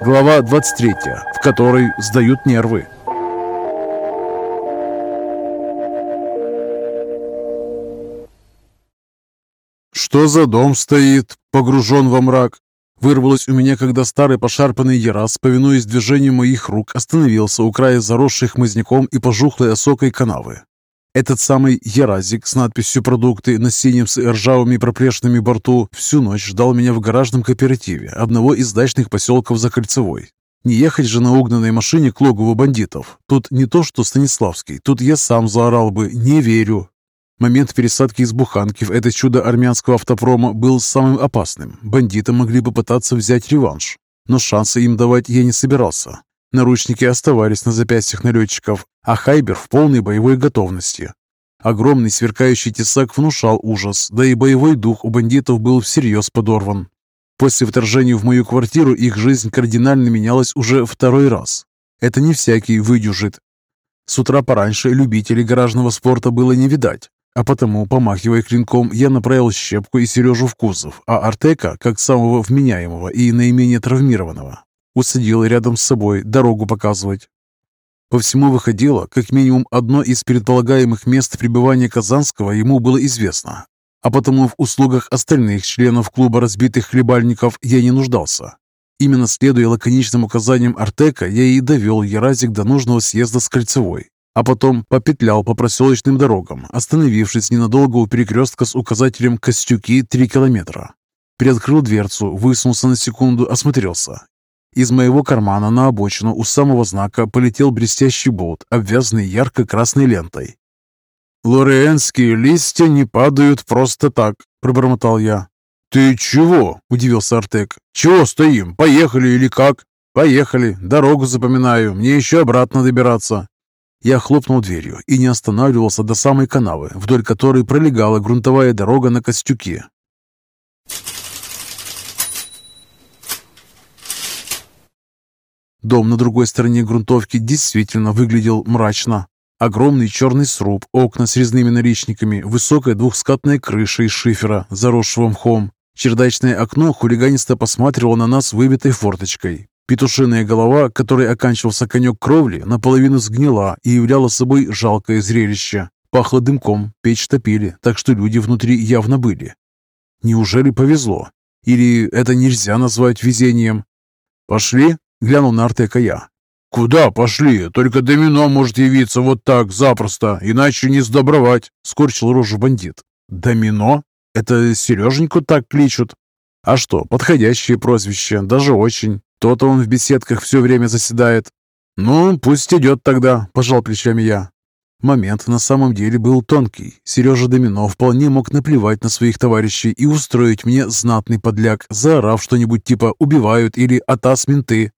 Глава 23, в которой сдают нервы. «Что за дом стоит, погружен во мрак?» Вырвалось у меня, когда старый пошарпанный Ярас, повинуясь движению моих рук, остановился у края заросших хмызняком и пожухлой осокой канавы. Этот самый Яразик с надписью «Продукты» на синем с ржавыми проплешинами борту всю ночь ждал меня в гаражном кооперативе одного из дачных поселков за Кольцевой. Не ехать же на угнанной машине к логову бандитов. Тут не то, что Станиславский, тут я сам заорал бы «Не верю». Момент пересадки из буханки в это чудо армянского автопрома был самым опасным. Бандиты могли бы пытаться взять реванш, но шансы им давать я не собирался. Наручники оставались на запястьях налетчиков, а Хайбер в полной боевой готовности. Огромный сверкающий тесак внушал ужас, да и боевой дух у бандитов был всерьез подорван. После вторжения в мою квартиру их жизнь кардинально менялась уже второй раз. Это не всякий выдюжит. С утра пораньше любителей гаражного спорта было не видать, а потому, помахивая клинком, я направил Щепку и Сережу в кузов, а Артека, как самого вменяемого и наименее травмированного, усадил рядом с собой дорогу показывать. По всему выходило, как минимум одно из предполагаемых мест пребывания Казанского ему было известно, а потому в услугах остальных членов клуба разбитых хлебальников я не нуждался. Именно следуя лаконичным указаниям Артека, я и довел Яразик до нужного съезда с Кольцевой, а потом попетлял по проселочным дорогам, остановившись ненадолго у перекрестка с указателем «Костюки 3 километра». Приоткрыл дверцу, высунулся на секунду, осмотрелся из моего кармана на обочину у самого знака полетел блестящий болт, обвязанный ярко-красной лентой. «Лориенские листья не падают просто так», — пробормотал я. «Ты чего?» — удивился Артек. «Чего стоим? Поехали или как?» «Поехали. Дорогу запоминаю. Мне еще обратно добираться». Я хлопнул дверью и не останавливался до самой канавы, вдоль которой пролегала грунтовая дорога на Костюке. Дом на другой стороне грунтовки действительно выглядел мрачно. Огромный черный сруб, окна с резными наличниками, высокая двухскатная крыша из шифера, заросшего мхом. Чердачное окно хулиганисто посматривало на нас выбитой форточкой. Петушиная голова, которой оканчивался конек кровли, наполовину сгнила и являла собой жалкое зрелище. Пахло дымком, печь топили, так что люди внутри явно были. Неужели повезло? Или это нельзя назвать везением? «Пошли?» Глянул на Артека я. «Куда пошли? Только домино может явиться вот так, запросто, иначе не сдобровать», — скорчил рожу бандит. «Домино? Это Сереженьку так кличут?» «А что, подходящее прозвище, даже очень. То-то он в беседках все время заседает». «Ну, пусть идет тогда», — пожал плечами я. Момент на самом деле был тонкий. Сережа Домино вполне мог наплевать на своих товарищей и устроить мне знатный подляк, заорав что-нибудь типа «убивают» или «атас менты».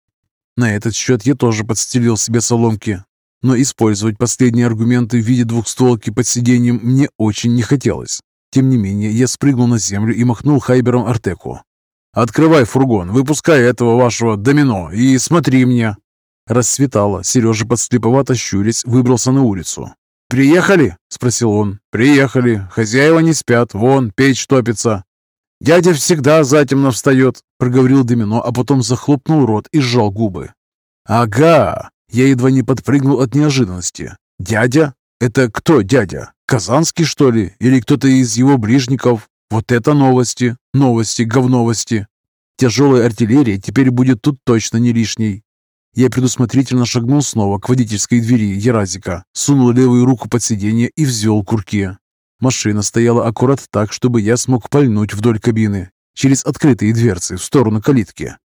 На этот счет я тоже подстелил себе соломки, но использовать последние аргументы в виде двухстволки под сиденьем мне очень не хотелось. Тем не менее, я спрыгнул на землю и махнул хайбером Артеку. «Открывай фургон, выпускай этого вашего домино и смотри мне!» Рассветало, Сережа подслеповато щурясь выбрался на улицу. «Приехали?» – спросил он. «Приехали. Хозяева не спят. Вон, печь топится. «Дядя всегда затемно встает», — проговорил Домино, а потом захлопнул рот и сжал губы. «Ага!» Я едва не подпрыгнул от неожиданности. «Дядя? Это кто дядя? Казанский, что ли? Или кто-то из его ближников? Вот это новости! Новости, говновости! Тяжелая артиллерия теперь будет тут точно не лишней!» Я предусмотрительно шагнул снова к водительской двери Еразика, сунул левую руку под сиденье и взвел курки. Машина стояла аккурат так, чтобы я смог пальнуть вдоль кабины, через открытые дверцы в сторону калитки.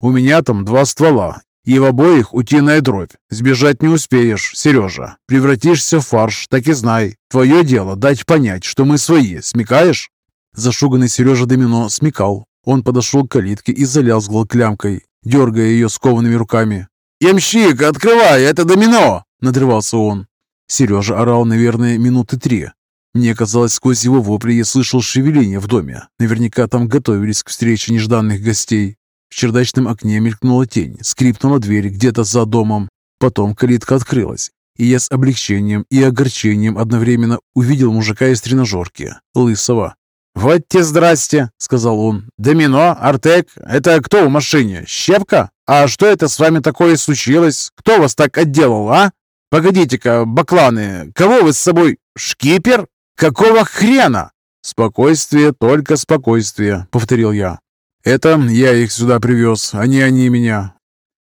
«У меня там два ствола, и в обоих утиная дробь. Сбежать не успеешь, Сережа. Превратишься в фарш, так и знай. Твое дело дать понять, что мы свои. Смекаешь?» Зашуганный Сережа Домино смекал. Он подошел к калитке и залязгал клямкой, дергая ее скованными руками. «Ямщик, открывай, это Домино!» – надрывался он. Сережа орал, наверное, минуты три, мне казалось, сквозь его вопли я слышал шевеление в доме. Наверняка там готовились к встрече нежданных гостей. В чердачном окне мелькнула тень, скрипнула дверь где-то за домом. Потом калитка открылась, и я с облегчением и огорчением одновременно увидел мужика из тренажерки, лысого. «Вот те здрасте!» — сказал он. «Домино, Артек, это кто в машине? Щепка? а что это с вами такое случилось? Кто вас так отделал, а? Погодите-ка, бакланы, кого вы с собой? Шкипер? Какого хрена?» «Спокойствие, только спокойствие», — повторил я. «Это я их сюда привез, а не они меня.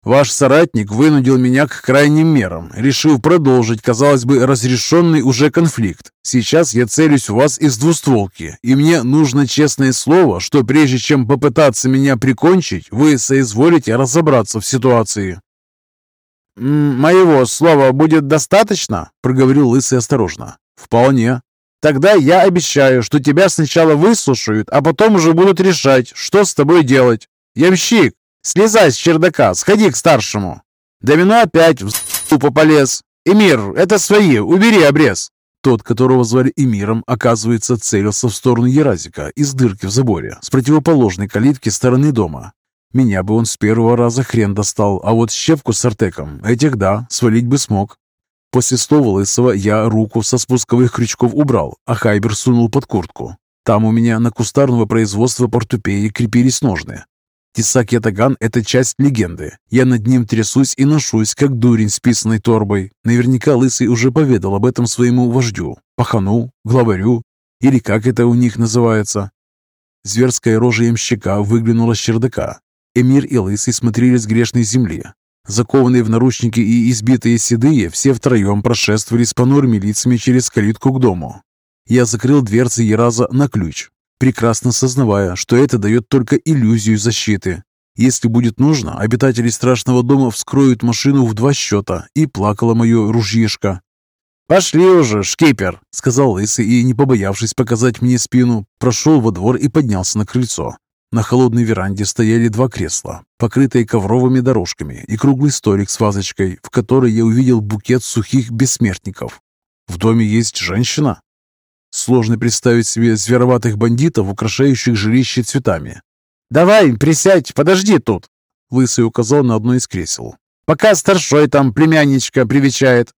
Ваш соратник вынудил меня к крайним мерам, решив продолжить, казалось бы, разрешенный уже конфликт. Сейчас я целюсь в вас из двустволки, и мне нужно честное слово, что прежде чем попытаться меня прикончить, вы соизволите разобраться в ситуации». «Моего слова будет достаточно?» – проговорил Лысый осторожно. «Вполне. Тогда я обещаю, что тебя сначала выслушают, а потом уже будут решать, что с тобой делать. Ямщик, Слезай с чердака, сходи к старшему. Домино опять в тупо полез. Эмир, это свои, убери обрез. Тот, которого звали Эмиром, оказывается, целился в сторону Еразика из дырки в заборе с противоположной калитки стороны дома. Меня бы он с первого раза хрен достал, а вот щепку с артеком, этих да, свалить бы смог. После слова Лысого я руку со спусковых крючков убрал, а Хайбер сунул под куртку. Там у меня на кустарного производства портупеи крепились ножны, Тесак Ятаган – это часть легенды. Я над ним трясусь и ношусь, как дурень с писаной торбой. Наверняка Лысый уже поведал об этом своему вождю, пахану, главарю, или как это у них называется. Зверская рожа ямщика выглянула с чердака. Эмир и Лысый смотрели с грешной земли. Закованные в наручники и избитые седые, все втроем прошествовали с понурыми лицами через калитку к дому. Я закрыл дверцы Ераза на ключ, прекрасно сознавая, что это дает только иллюзию защиты. Если будет нужно, обитатели страшного дома вскроют машину в два счета, и плакала мое ружьишко. «Пошли уже, шкипер!» — сказал Лысый и, не побоявшись показать мне спину, прошел во двор и поднялся на крыльцо. На холодной веранде стояли два кресла, покрытые ковровыми дорожками, и круглый столик с вазочкой, в которой я увидел букет сухих бессмертников. В доме есть женщина? Сложно представить себе звероватых бандитов, украшающих жилище цветами. «Давай, присядь, подожди тут!» Лысый указал на одно из кресел. «Пока старшой там племянничка привечает!»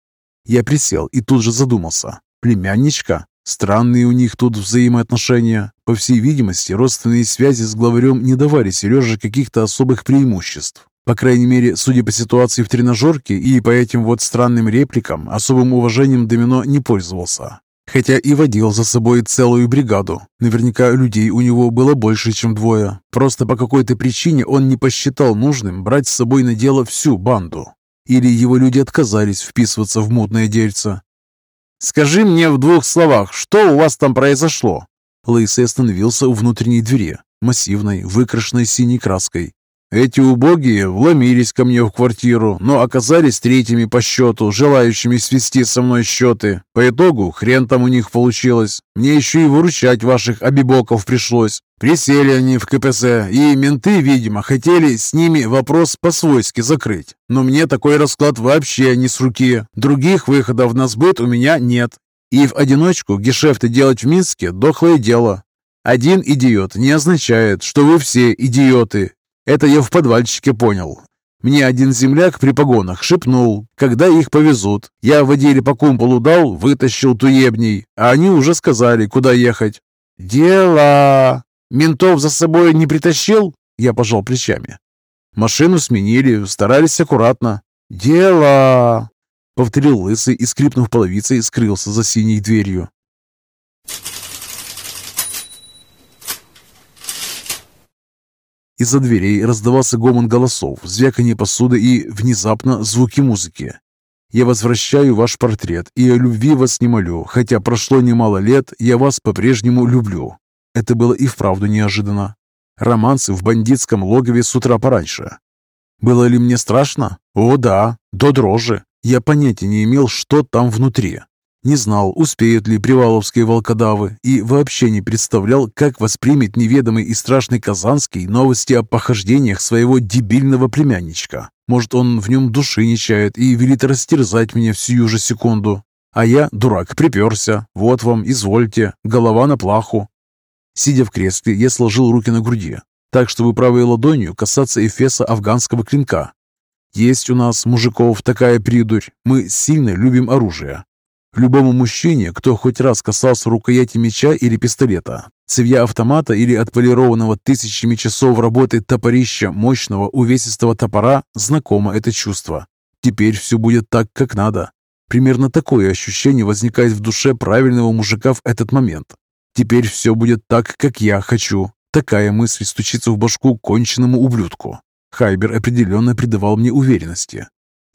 Я присел и тут же задумался. «Племянничка? Странные у них тут взаимоотношения. По всей видимости, родственные связи с главарем не давали Сереже каких-то особых преимуществ. По крайней мере, судя по ситуации в тренажерке и по этим вот странным репликам, особым уважением Домино не пользовался хотя и водил за собой целую бригаду. Наверняка людей у него было больше, чем двое. Просто по какой-то причине он не посчитал нужным брать с собой на дело всю банду. Или его люди отказались вписываться в мутное дельце. «Скажи мне в двух словах, что у вас там произошло?» Лысый остановился у внутренней двери, массивной, выкрашенной синей краской. Эти убогие вломились ко мне в квартиру, но оказались третьими по счету, желающими свести со мной счеты. По итогу хрен там у них получилось. Мне еще и выручать ваших обибоков пришлось. Присели они в КПС, и менты, видимо, хотели с ними вопрос по-свойски закрыть. Но мне такой расклад вообще не с руки. Других выходов на сбыт у меня нет. И в одиночку гешефты делать в Минске – дохлое дело. Один идиот не означает, что вы все идиоты. Это я в подвальчике понял. Мне один земляк при погонах шепнул, когда их повезут. Я в отделе по кумполу дал, вытащил туебней, а они уже сказали, куда ехать. «Дела! Ментов за собой не притащил?» Я пожал плечами. Машину сменили, старались аккуратно. «Дела!» Повторил лысый и, скрипнув половицей, скрылся за синей дверью. Из-за дверей раздавался гомон голосов, звяканье посуды и, внезапно, звуки музыки. «Я возвращаю ваш портрет, и о любви вас не молю, хотя прошло немало лет, я вас по-прежнему люблю». Это было и вправду неожиданно. Романсы в бандитском логове с утра пораньше. Было ли мне страшно? О да, до дрожи. Я понятия не имел, что там внутри. Не знал, успеют ли приваловские волкодавы, и вообще не представлял, как воспримет неведомый и страшный Казанский новости о похождениях своего дебильного племянничка. Может, он в нем души не чает и велит растерзать меня в сию же секунду. А я, дурак, приперся. Вот вам, извольте, голова на плаху. Сидя в кресле, я сложил руки на груди, так, чтобы правой ладонью касаться эфеса афганского клинка. Есть у нас, мужиков, такая придурь. Мы сильно любим оружие. Любому мужчине, кто хоть раз касался рукояти меча или пистолета, Цевья автомата или отполированного тысячами часов работы топорища мощного увесистого топора знакомо это чувство. Теперь все будет так, как надо. Примерно такое ощущение возникает в душе правильного мужика в этот момент. Теперь все будет так, как я хочу. Такая мысль стучится в башку конченному ублюдку. Хайбер определенно придавал мне уверенности.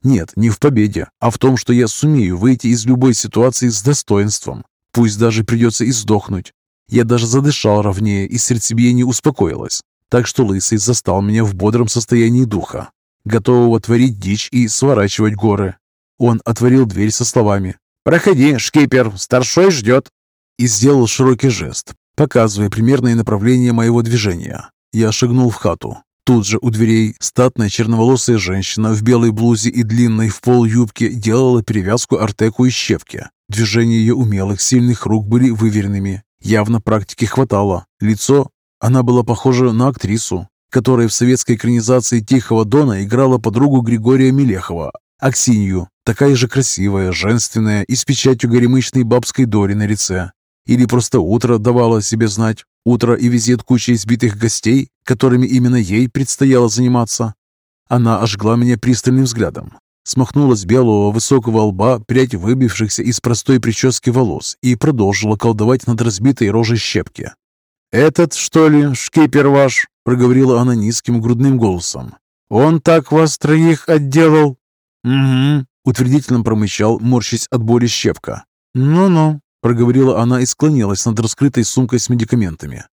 Нет, не в победе, а в том, что я сумею выйти из любой ситуации с достоинством. Пусть даже придется и сдохнуть. Я даже задышал ровнее, и сердцебиение успокоилось. Так что Лысый застал меня в бодром состоянии духа, готового творить дичь и сворачивать горы. Он отворил дверь со словами «Проходи, шкипер, старшой ждет» и сделал широкий жест, показывая примерное направление моего движения. Я шагнул в хату. Тут же у дверей статная черноволосая женщина в белой блузе и длинной в пол юбке делала перевязку артеку и щепки. Движения ее умелых, сильных рук были выверенными. Явно практики хватало. Лицо... Она была похожа на актрису, которая в советской экранизации «Тихого Дона» играла подругу Григория Мелехова, Аксинью, такая же красивая, женственная и с печатью горемычной бабской дори на лице. Или просто утро давало себе знать. Утро и визит кучи избитых гостей, которыми именно ей предстояло заниматься. Она ожгла меня пристальным взглядом, смахнула с белого высокого лба прядь выбившихся из простой прически волос и продолжила колдовать над разбитой рожей щепки. «Этот, что ли, шкипер ваш?» — проговорила она низким грудным голосом. «Он так вас троих отделал?» «Угу», — утвердительно промычал, морщись от боли щепка. «Ну-ну», — проговорила она и склонилась над раскрытой сумкой с медикаментами.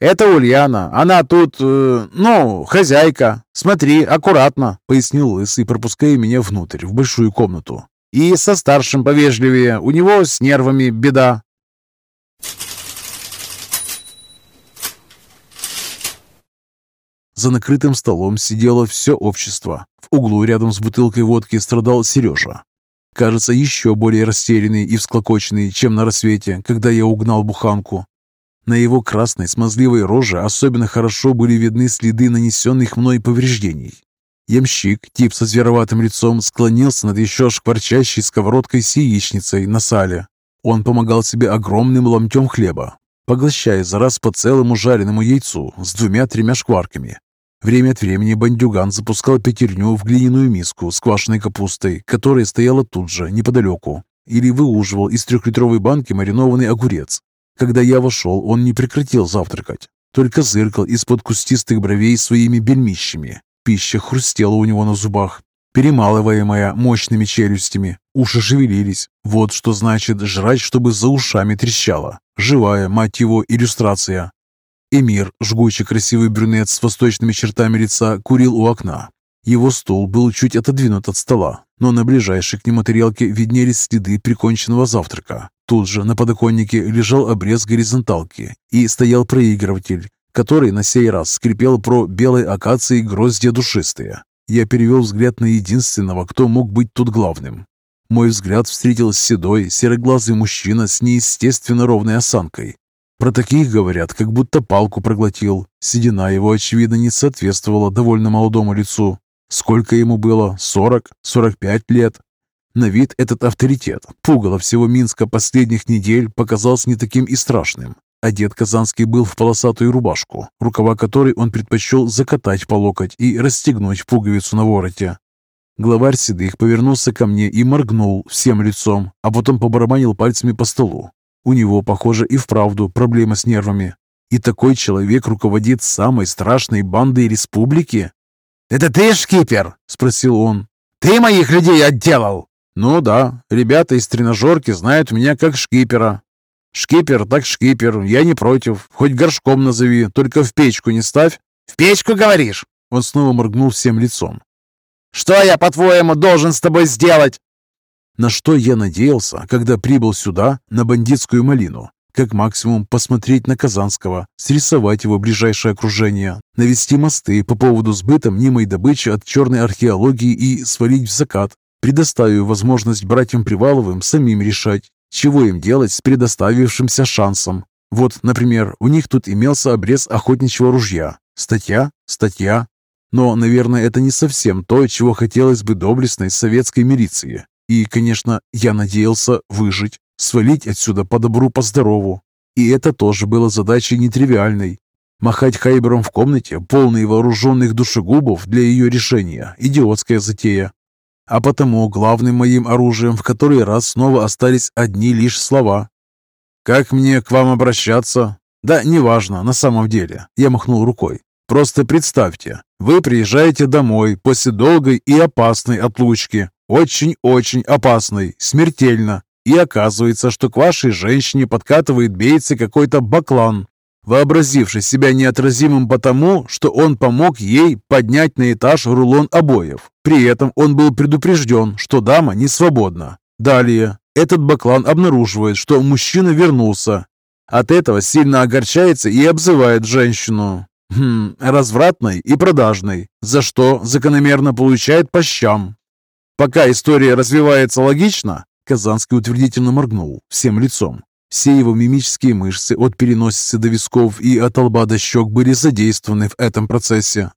«Это Ульяна. Она тут, э, ну, хозяйка. Смотри, аккуратно», — пояснил Лысый, пропуская меня внутрь, в большую комнату. «И со старшим повежливее. У него с нервами беда». За накрытым столом сидело все общество. В углу рядом с бутылкой водки страдал Сережа. Кажется, еще более растерянный и всклокоченный, чем на рассвете, когда я угнал буханку. На его красной смазливой роже особенно хорошо были видны следы нанесенных мной повреждений. Ямщик, тип со звероватым лицом, склонился над еще шкварчащей сковородкой с яичницей на сале. Он помогал себе огромным ломтем хлеба, поглощая за раз по целому жареному яйцу с двумя-тремя шкварками. Время от времени бандюган запускал пятерню в глиняную миску с квашеной капустой, которая стояла тут же, неподалеку, или выуживал из трехлитровой банки маринованный огурец. Когда я вошел, он не прекратил завтракать, только зыркал из-под кустистых бровей своими бельмищами. Пища хрустела у него на зубах, перемалываемая мощными челюстями. Уши шевелились. Вот что значит жрать, чтобы за ушами трещало. Живая, мать его, иллюстрация. Эмир, жгучий красивый брюнет с восточными чертами лица, курил у окна. Его стул был чуть отодвинут от стола, но на ближайшей к нему тарелке виднелись следы приконченного завтрака. Тут же на подоконнике лежал обрез горизонталки и стоял проигрыватель, который на сей раз скрипел про белой акации гроздья душистые. Я перевел взгляд на единственного, кто мог быть тут главным. Мой взгляд встретил седой, сероглазый мужчина с неестественно ровной осанкой. Про таких говорят, как будто палку проглотил. Седина его, очевидно, не соответствовала довольно молодому лицу. Сколько ему было? Сорок? Сорок пять лет? На вид этот авторитет, пугало всего Минска последних недель, показался не таким и страшным. Одет Казанский был в полосатую рубашку, рукава которой он предпочел закатать по локоть и расстегнуть пуговицу на вороте. Главарь седых повернулся ко мне и моргнул всем лицом, а потом побарабанил пальцами по столу. У него, похоже, и вправду проблема с нервами. И такой человек руководит самой страшной бандой республики? «Это ты, шкипер?» – спросил он. «Ты моих людей отделал!» «Ну да, ребята из тренажерки знают меня как шкипера». «Шкипер так шкипер, я не против. Хоть горшком назови, только в печку не ставь». «В печку, говоришь?» Он снова моргнул всем лицом. «Что я, по-твоему, должен с тобой сделать?» На что я надеялся, когда прибыл сюда, на бандитскую малину? Как максимум посмотреть на Казанского, срисовать его ближайшее окружение, навести мосты по поводу сбыта мнимой добычи от черной археологии и свалить в закат, предоставив возможность братьям Приваловым самим решать, чего им делать с предоставившимся шансом. Вот, например, у них тут имелся обрез охотничьего ружья. Статья? Статья. Но, наверное, это не совсем то, чего хотелось бы доблестной советской милиции. И, конечно, я надеялся выжить свалить отсюда по добру, по здорову. И это тоже было задачей нетривиальной. Махать хайбером в комнате, полной вооруженных душегубов для ее решения – идиотская затея. А потому главным моим оружием в который раз снова остались одни лишь слова. «Как мне к вам обращаться?» «Да, неважно, на самом деле», – я махнул рукой. «Просто представьте, вы приезжаете домой после долгой и опасной отлучки, очень-очень опасной, смертельно, и оказывается, что к вашей женщине подкатывает бейцы какой-то баклан, вообразивший себя неотразимым потому, что он помог ей поднять на этаж рулон обоев. При этом он был предупрежден, что дама не свободна. Далее, этот баклан обнаруживает, что мужчина вернулся. От этого сильно огорчается и обзывает женщину. Хм, развратной и продажной, за что закономерно получает по щам. Пока история развивается логично, Казанский утвердительно моргнул всем лицом. Все его мимические мышцы от переносицы до висков и от лба до щек были задействованы в этом процессе.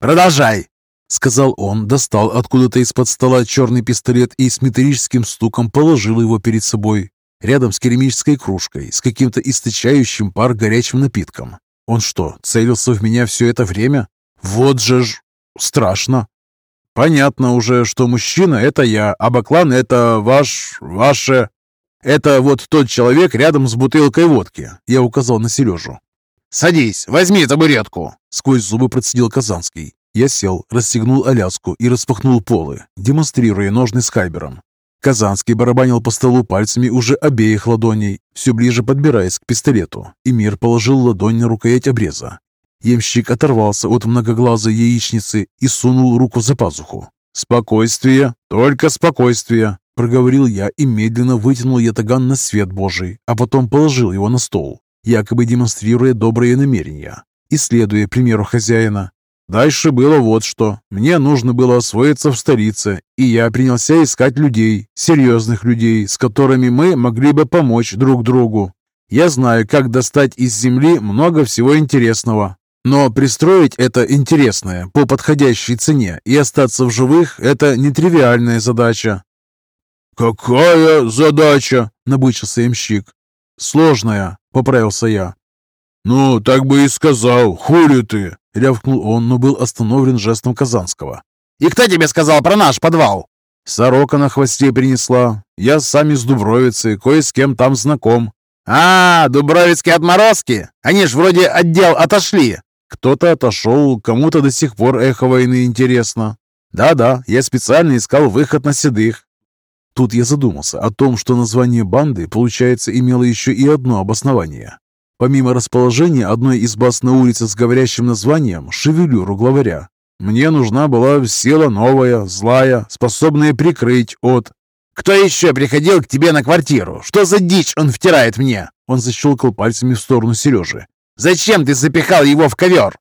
«Продолжай!» — сказал он, достал откуда-то из-под стола черный пистолет и с металлическим стуком положил его перед собой, рядом с керамической кружкой, с каким-то источающим пар горячим напитком. Он что, целился в меня все это время? Вот же ж... страшно. Понятно уже, что мужчина — это я, а баклан — это ваш... ваше... Это вот тот человек рядом с бутылкой водки. Я указал на Сережу. «Садись, возьми табуретку!» Сквозь зубы процедил Казанский. Я сел, расстегнул аляску и распахнул полы, демонстрируя ножны с хайбером. Казанский барабанил по столу пальцами уже обеих ладоней, все ближе подбираясь к пистолету. и Мир положил ладонь на рукоять обреза Ямщик оторвался от многоглазой яичницы и сунул руку за пазуху. «Спокойствие, только спокойствие!» – проговорил я и медленно вытянул ятаган на свет Божий, а потом положил его на стол, якобы демонстрируя добрые намерения. И следуя примеру хозяина, Дальше было вот что. Мне нужно было освоиться в столице, и я принялся искать людей, серьезных людей, с которыми мы могли бы помочь друг другу. Я знаю, как достать из земли много всего интересного, но пристроить это интересное по подходящей цене и остаться в живых – это нетривиальная задача. «Какая задача?» – набычился имщик. «Сложная», – поправился я. «Ну, так бы и сказал, хули ты!» – рявкнул он, но был остановлен жестом Казанского. «И кто тебе сказал про наш подвал?» «Сорока на хвосте принесла. Я сам из Дубровицы, кое с кем там знаком». «А, дубровицкие отморозки? Они ж вроде отдел отошли. Кто-то отошел, кому-то до сих пор эхо войны интересно. Да-да, я специально искал выход на седых. Тут я задумался о том, что название банды, получается, имело еще и одно обоснование. Помимо расположения одной из баз на улице с говорящим названием «Шевелюру главаря», мне нужна была сила новая, злая, способная прикрыть от... «Кто еще приходил к тебе на квартиру? Что за дичь он втирает мне?» Он защелкал пальцами в сторону Сережи. Зачем ты запихал его в ковер?»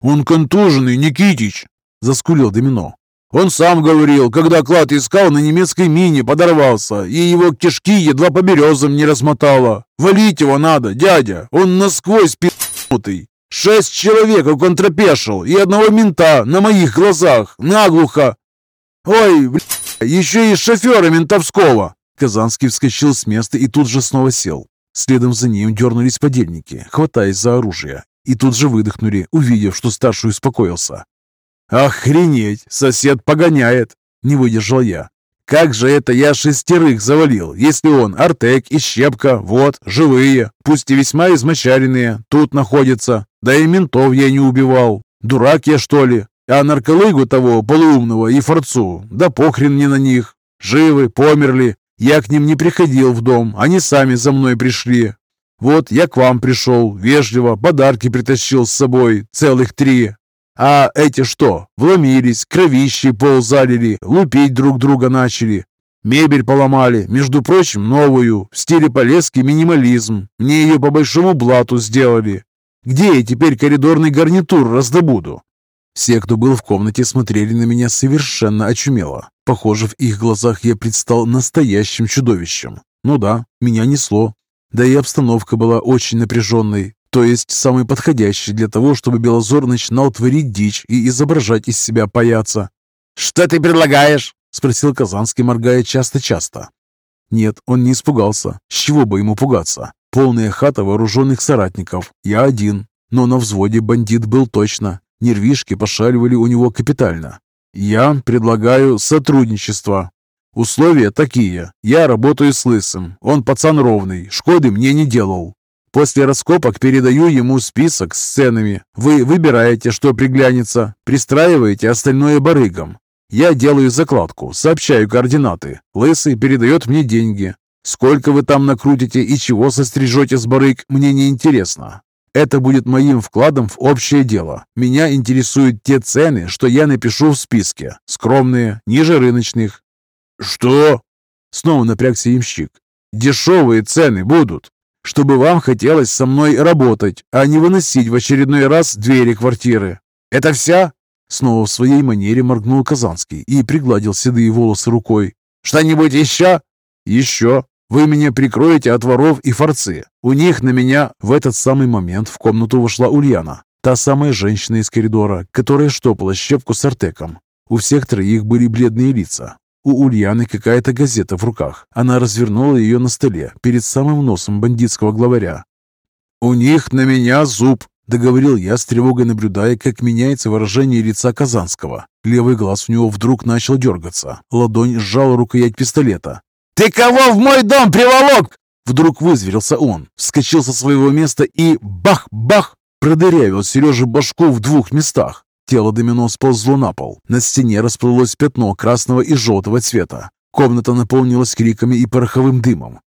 «Он контуженный, Никитич!» — заскулил Домино. «Он сам говорил, когда клад искал, на немецкой мине подорвался, и его кишки едва по березам не размотало. Валить его надо, дядя, он насквозь пи***нутый. Шесть человек он контрапешил, и одного мента на моих глазах, наглухо. Ой, бля, еще и шофера ментовского!» Казанский вскочил с места и тут же снова сел. Следом за ним дернулись подельники, хватаясь за оружие, и тут же выдохнули, увидев, что старший успокоился. «Охренеть! Сосед погоняет!» — не выдержал я. «Как же это я шестерых завалил, если он, Артек и Щепка, вот, живые, пусть и весьма измочаренные, тут находятся. Да и ментов я не убивал. Дурак я, что ли? А нарколыгу того, полуумного и форцу, да похрен мне на них. Живы, померли, я к ним не приходил в дом, они сами за мной пришли. Вот я к вам пришел, вежливо, подарки притащил с собой, целых три. А эти что? Вломились, кровищей пол залили, лупить друг друга начали. Мебель поломали, между прочим, новую, в стиле полезки минимализм. Мне ее по большому блату сделали. Где я теперь коридорный гарнитур раздобуду? Все, кто был в комнате, смотрели на меня совершенно очумело. Похоже, в их глазах я предстал настоящим чудовищем. Ну да, меня несло. Да и обстановка была очень напряженной, то есть самый подходящий для того, чтобы Белозор начинал творить дичь и изображать из себя паяца. «Что ты предлагаешь?» — спросил Казанский, моргая часто-часто. Нет, он не испугался. С чего бы ему пугаться? Полная хата вооруженных соратников. Я один. Но на взводе бандит был точно. Нервишки пошаливали у него капитально. Я предлагаю сотрудничество. Условия такие. Я работаю с Лысым. Он пацан ровный, шкоды мне не делал. После раскопок передаю ему список с ценами. Вы выбираете, что приглянется, пристраиваете остальное барыгам. Я делаю закладку, сообщаю координаты. Лысый передает мне деньги. Сколько вы там накрутите и чего сострижете с барыг, мне не интересно. Это будет моим вкладом в общее дело. Меня интересуют те цены, что я напишу в списке. Скромные, ниже рыночных. Что? Снова напрягся имщик. Дешевые цены будут чтобы вам хотелось со мной работать, а не выносить в очередной раз двери квартиры. Это вся?» Снова в своей манере моргнул Казанский и пригладил седые волосы рукой. «Что-нибудь еще?» «Еще. Вы меня прикроете от воров и форцы. У них на меня...» В этот самый момент в комнату вошла Ульяна. Та самая женщина из коридора, которая штопала щепку с артеком. У всех троих были бледные лица. У Ульяны какая-то газета в руках. Она развернула ее на столе перед самым носом бандитского главаря. «У них на меня зуб!» – договорил я с тревогой, наблюдая, как меняется выражение лица Казанского. Левый глаз у него вдруг начал дергаться. Ладонь сжала рукоять пистолета. «Ты кого в мой дом приволок?» Вдруг вызверился он, вскочил со своего места и бах-бах продырявил Сереже башку в двух местах. Тело домино сползло на пол. На стене расплылось пятно красного и желтого цвета. Комната наполнилась криками и пороховым дымом.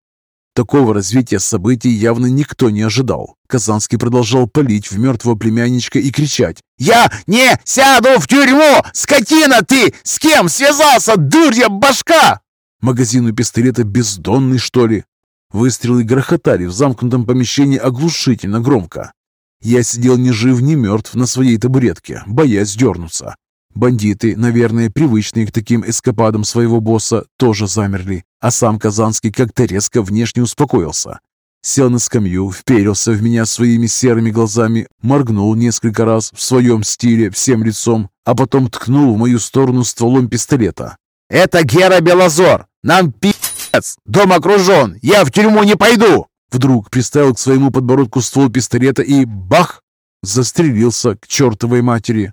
Такого развития событий явно никто не ожидал. Казанский продолжал палить в мертвого племянничка и кричать. «Я не сяду в тюрьму! Скотина ты! С кем связался, дурья башка?» Магазин у пистолета бездонный, что ли? Выстрелы грохотали в замкнутом помещении оглушительно громко. Я сидел ни жив, ни мертв на своей табуретке, боясь дернуться. Бандиты, наверное, привычные к таким эскападам своего босса, тоже замерли, а сам Казанский как-то резко внешне успокоился. Сел на скамью, вперился в меня своими серыми глазами, моргнул несколько раз в своем стиле всем лицом, а потом ткнул в мою сторону стволом пистолета. «Это Гера Белозор! Нам пи***ц! Дом окружен! Я в тюрьму не пойду!» Вдруг приставил к своему подбородку ствол пистолета и бах! Застрелился к чертовой матери.